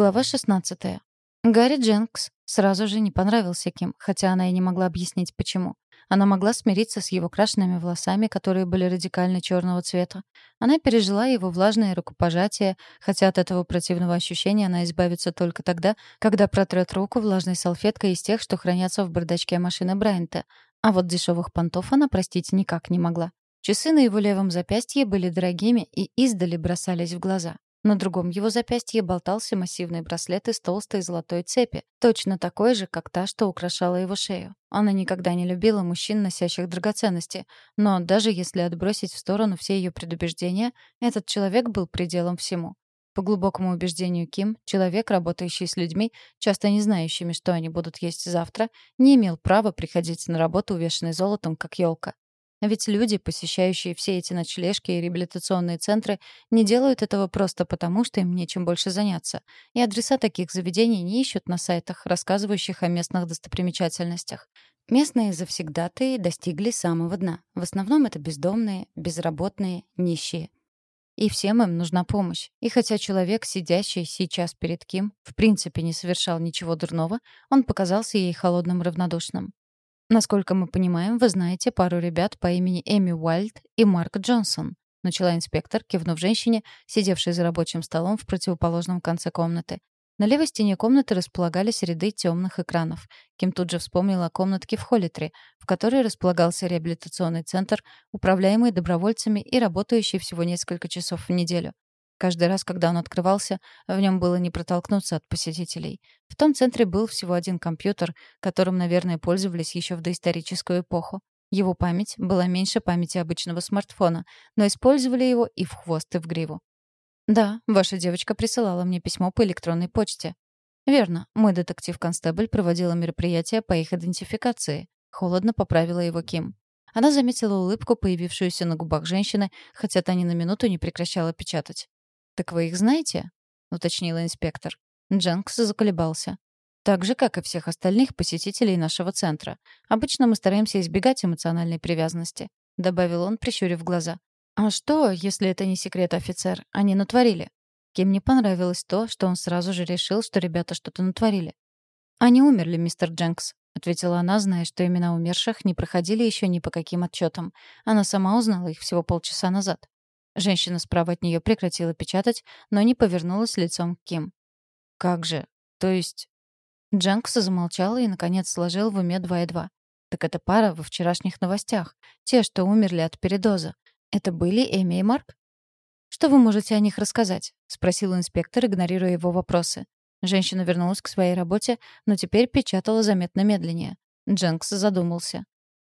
Глава 16. Гарри Дженкс сразу же не понравился Ким, хотя она и не могла объяснить, почему. Она могла смириться с его крашенными волосами, которые были радикально черного цвета. Она пережила его влажное рукопожатие, хотя от этого противного ощущения она избавится только тогда, когда протрет руку влажной салфеткой из тех, что хранятся в бардачке машины Брайанта. А вот дешевых понтов она простить никак не могла. Часы на его левом запястье были дорогими и издали бросались в глаза. На другом его запястье болтался массивный браслет из толстой золотой цепи, точно такой же, как та, что украшала его шею. Она никогда не любила мужчин, носящих драгоценности, но даже если отбросить в сторону все ее предубеждения, этот человек был пределом всему. По глубокому убеждению Ким, человек, работающий с людьми, часто не знающими, что они будут есть завтра, не имел права приходить на работу, увешанный золотом, как елка. Ведь люди, посещающие все эти ночлежки и реабилитационные центры, не делают этого просто потому, что им нечем больше заняться. И адреса таких заведений не ищут на сайтах, рассказывающих о местных достопримечательностях. Местные завсегдатые достигли самого дна. В основном это бездомные, безработные, нищие. И всем им нужна помощь. И хотя человек, сидящий сейчас перед Ким, в принципе не совершал ничего дурного, он показался ей холодным равнодушным. «Насколько мы понимаем, вы знаете пару ребят по имени Эми Уайльд и Марк Джонсон», начала инспектор, кивнув женщине, сидевшей за рабочим столом в противоположном конце комнаты. На левой стене комнаты располагались ряды темных экранов. Ким тут же вспомнила о комнатке в Холлитре, в которой располагался реабилитационный центр, управляемый добровольцами и работающий всего несколько часов в неделю. Каждый раз, когда он открывался, в нем было не протолкнуться от посетителей. В том центре был всего один компьютер, которым, наверное, пользовались еще в доисторическую эпоху. Его память была меньше памяти обычного смартфона, но использовали его и в хвост, и в гриву. «Да, ваша девочка присылала мне письмо по электронной почте». «Верно. Мой детектив-констебль проводила мероприятие по их идентификации». Холодно поправила его Ким. Она заметила улыбку, появившуюся на губах женщины, хотя та ни на минуту не прекращала печатать. «Так вы их знаете?» — уточнила инспектор. Дженкс заколебался. «Так же, как и всех остальных посетителей нашего центра. Обычно мы стараемся избегать эмоциональной привязанности», — добавил он, прищурив глаза. «А что, если это не секрет, офицер? Они натворили?» Кем не понравилось то, что он сразу же решил, что ребята что-то натворили. «Они умерли, мистер Дженкс», — ответила она, зная, что имена умерших не проходили еще ни по каким отчетам. Она сама узнала их всего полчаса назад. Женщина справа от нее прекратила печатать, но не повернулась лицом к Ким. «Как же? То есть...» Джанкс замолчал и, наконец, сложил в уме два и два. «Так это пара во вчерашних новостях. Те, что умерли от передоза. Это были Эми и Марк?» «Что вы можете о них рассказать?» — спросил инспектор, игнорируя его вопросы. Женщина вернулась к своей работе, но теперь печатала заметно медленнее. Дженкс задумался.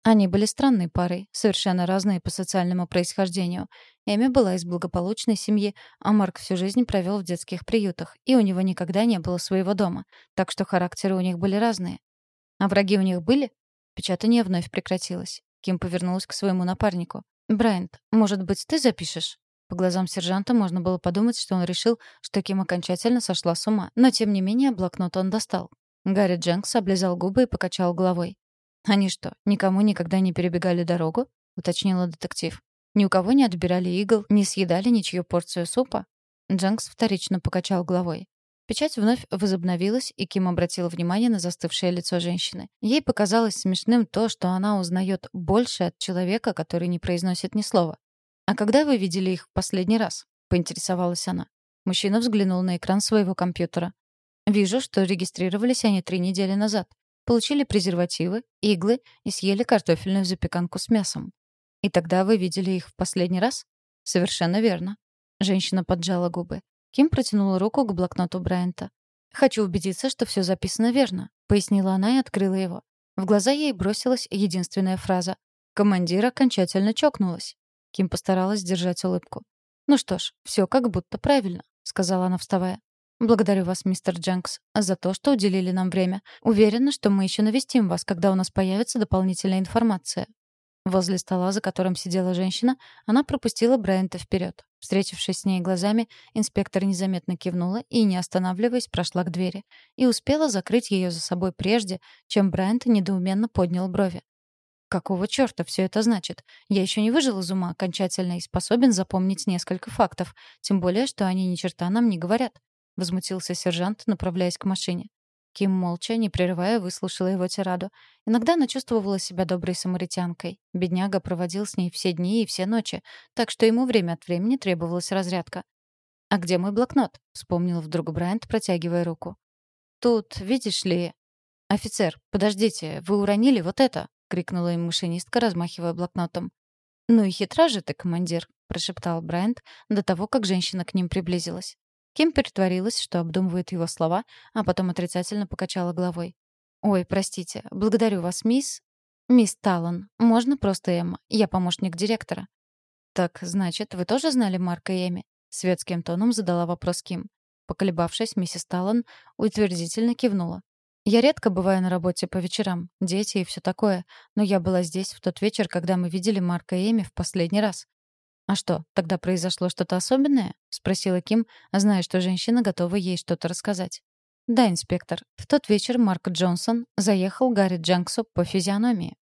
Они были странной парой, совершенно разные по социальному происхождению. Эми была из благополучной семьи, а Марк всю жизнь провел в детских приютах, и у него никогда не было своего дома, так что характеры у них были разные. А враги у них были? Печатание вновь прекратилось. Ким повернулась к своему напарнику. «Брайант, может быть, ты запишешь?» По глазам сержанта можно было подумать, что он решил, что Ким окончательно сошла с ума, но тем не менее блокнот он достал. Гарри Дженкс облизал губы и покачал головой. «Они что, никому никогда не перебегали дорогу?» — уточнила детектив. «Ни у кого не отбирали игл, не съедали ничью порцию супа?» Джанкс вторично покачал головой. Печать вновь возобновилась, и Ким обратила внимание на застывшее лицо женщины. Ей показалось смешным то, что она узнает больше от человека, который не произносит ни слова. «А когда вы видели их в последний раз?» — поинтересовалась она. Мужчина взглянул на экран своего компьютера. «Вижу, что регистрировались они три недели назад получили презервативы, иглы и съели картофельную запеканку с мясом. И тогда вы видели их в последний раз? Совершенно верно. Женщина поджала губы. Ким протянула руку к блокноту Брайанта. «Хочу убедиться, что все записано верно», — пояснила она и открыла его. В глаза ей бросилась единственная фраза. Командир окончательно чокнулась. Ким постаралась держать улыбку. «Ну что ж, все как будто правильно», — сказала она, вставая. «Благодарю вас, мистер Дженкс, за то, что уделили нам время. Уверена, что мы еще навестим вас, когда у нас появится дополнительная информация». Возле стола, за которым сидела женщина, она пропустила Брайанта вперед. Встретившись с ней глазами, инспектор незаметно кивнула и, не останавливаясь, прошла к двери. И успела закрыть ее за собой прежде, чем Брайант недоуменно поднял брови. Какого чёрта все это значит? Я еще не выжил из ума окончательно и способен запомнить несколько фактов, тем более, что они ни черта нам не говорят. — возмутился сержант, направляясь к машине. Ким молча, не прерывая, выслушала его тираду. Иногда она чувствовала себя доброй самаритянкой. Бедняга проводил с ней все дни и все ночи, так что ему время от времени требовалась разрядка. «А где мой блокнот?» — вспомнил вдруг Брайант, протягивая руку. «Тут, видишь ли...» «Офицер, подождите, вы уронили вот это!» — крикнула им машинистка, размахивая блокнотом. «Ну и хитра же ты, командир», — прошептал Брайант до того, как женщина к ним приблизилась. Ким притворилась, что обдумывает его слова, а потом отрицательно покачала головой. «Ой, простите. Благодарю вас, мисс...» «Мисс Таллан. Можно просто Эмма. Я помощник директора». «Так, значит, вы тоже знали Марка и Эми?» Светским тоном задала вопрос Ким. Поколебавшись, миссис Таллан утвердительно кивнула. «Я редко бываю на работе по вечерам, дети и все такое, но я была здесь в тот вечер, когда мы видели Марка и Эми в последний раз. «А что, тогда произошло что-то особенное?» — спросила Ким, зная, что женщина готова ей что-то рассказать. «Да, инспектор. В тот вечер Марк Джонсон заехал Гарри Джанксу по физиономии.